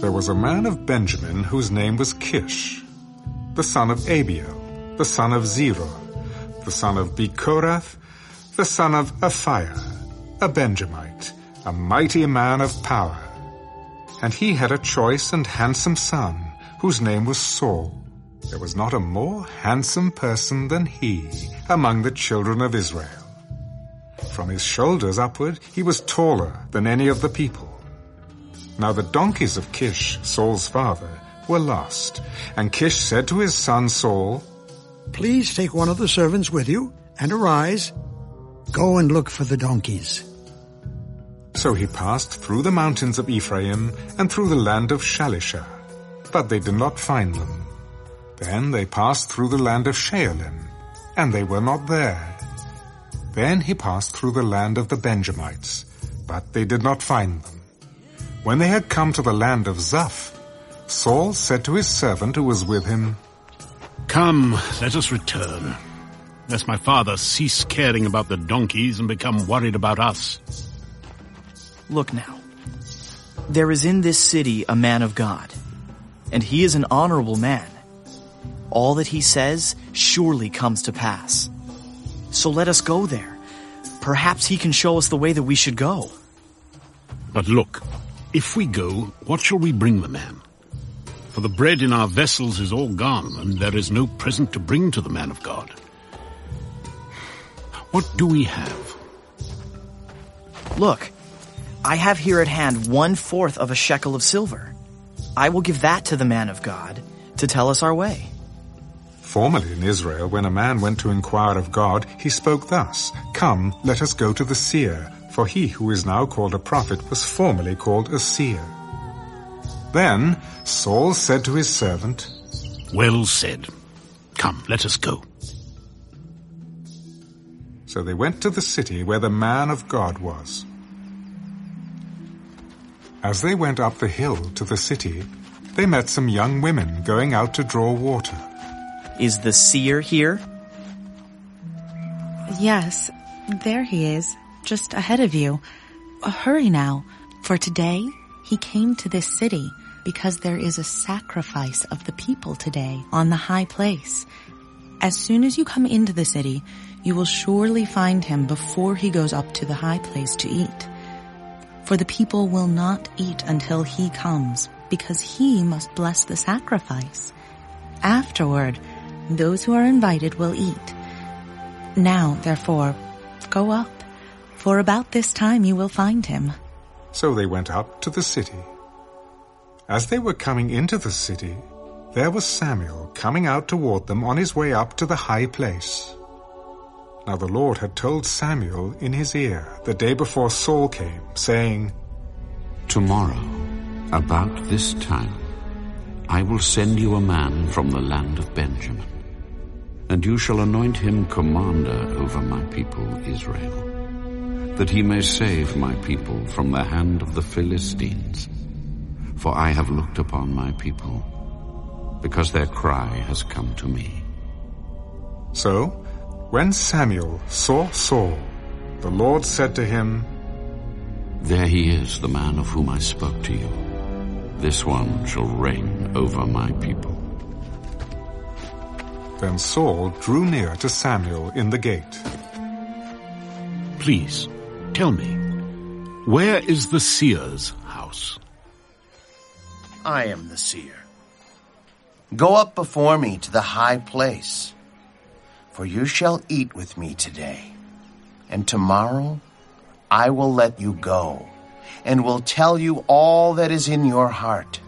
There was a man of Benjamin whose name was Kish, the son of Abiel, the son of Zeror, the son of Bechorath, the son of Aphiah, a Benjamite, a mighty man of power. And he had a choice and handsome son, whose name was Saul. There was not a more handsome person than he among the children of Israel. From his shoulders upward he was taller than any of the people. Now the donkeys of Kish, Saul's father, were lost, and Kish said to his son Saul, Please take one of the servants with you, and arise. Go and look for the donkeys. So he passed through the mountains of Ephraim and through the land of Shalisha, but they did not find them. Then they passed through the land of Shaalim, and they were not there. Then he passed through the land of the Benjamites, but they did not find them. When they had come to the land of Zuph, Saul said to his servant who was with him, Come, let us return, lest my father cease caring about the donkeys and become worried about us. Look now. There is in this city a man of God, and he is an honorable man. All that he says surely comes to pass. So let us go there. Perhaps he can show us the way that we should go. But look, if we go, what shall we bring the man? For the bread in our vessels is all gone, and there is no present to bring to the man of God. What do we have? Look, I have here at hand one fourth of a shekel of silver. I will give that to the man of God to tell us our way. Formerly in Israel, when a man went to inquire of God, he spoke thus, Come, let us go to the seer, for he who is now called a prophet was formerly called a seer. Then Saul said to his servant, Well said. Come, let us go. So they went to the city where the man of God was. As they went up the hill to the city, they met some young women going out to draw water. Is the seer here? Yes, there he is, just ahead of you. Hurry now, for today he came to this city because there is a sacrifice of the people today on the high place. As soon as you come into the city, you will surely find him before he goes up to the high place to eat. For the people will not eat until he comes, because he must bless the sacrifice. Afterward, those who are invited will eat. Now, therefore, go up, for about this time you will find him. So they went up to the city. As they were coming into the city, there was Samuel coming out toward them on his way up to the high place. Now the Lord had told Samuel in his ear the day before Saul came, saying, Tomorrow, about this time, I will send you a man from the land of Benjamin, and you shall anoint him commander over my people Israel, that he may save my people from the hand of the Philistines. For I have looked upon my people, because their cry has come to me. So, when Samuel saw Saul, the Lord said to him, There he is, the man of whom I spoke to you. This one shall reign over my people. Then Saul drew near to Samuel in the gate. Please, tell me, where is the seer's house? I am the seer. Go up before me to the high place, for you shall eat with me today, and tomorrow I will let you go, and will tell you all that is in your heart.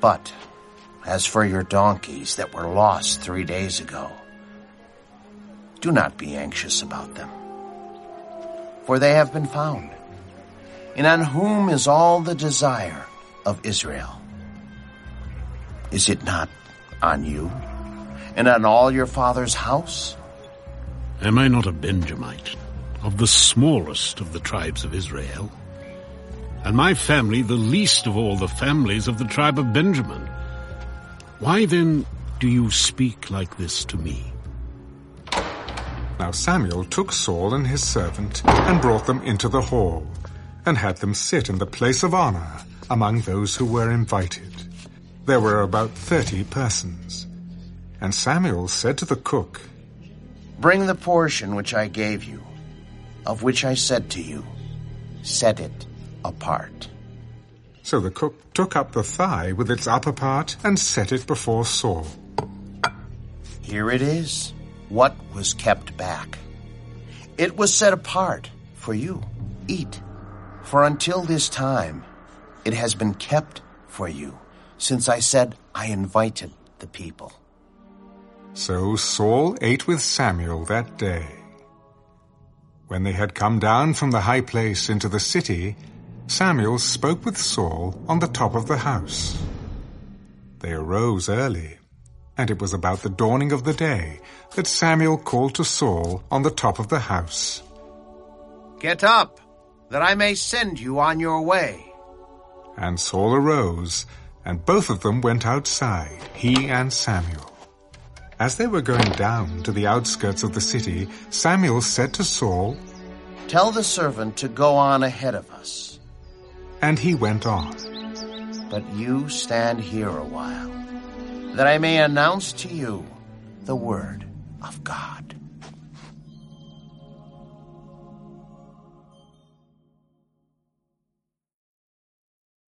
But as for your donkeys that were lost three days ago, do not be anxious about them, for they have been found. And on whom is all the desire of Israel? Is it not on you and on all your father's house? Am I not a Benjamite, of the smallest of the tribes of Israel? And my family the least of all the families of the tribe of Benjamin. Why then do you speak like this to me? Now Samuel took Saul and his servant and brought them into the hall. and had them sit in the place of honor among those who were invited. There were about thirty persons. And Samuel said to the cook, Bring the portion which I gave you, of which I said to you, Set it apart. So the cook took up the thigh with its upper part and set it before Saul. Here it is, what was kept back. It was set apart for you. Eat. For until this time, it has been kept for you, since I said I invited the people. So Saul ate with Samuel that day. When they had come down from the high place into the city, Samuel spoke with Saul on the top of the house. They arose early, and it was about the dawning of the day that Samuel called to Saul on the top of the house. Get up, that I may send you on your way. And Saul arose, and both of them went outside, he and Samuel. As they were going down to the outskirts of the city, Samuel said to Saul, Tell the servant to go on ahead of us. And he went on. But you stand here a while, that I may announce to you the word of God.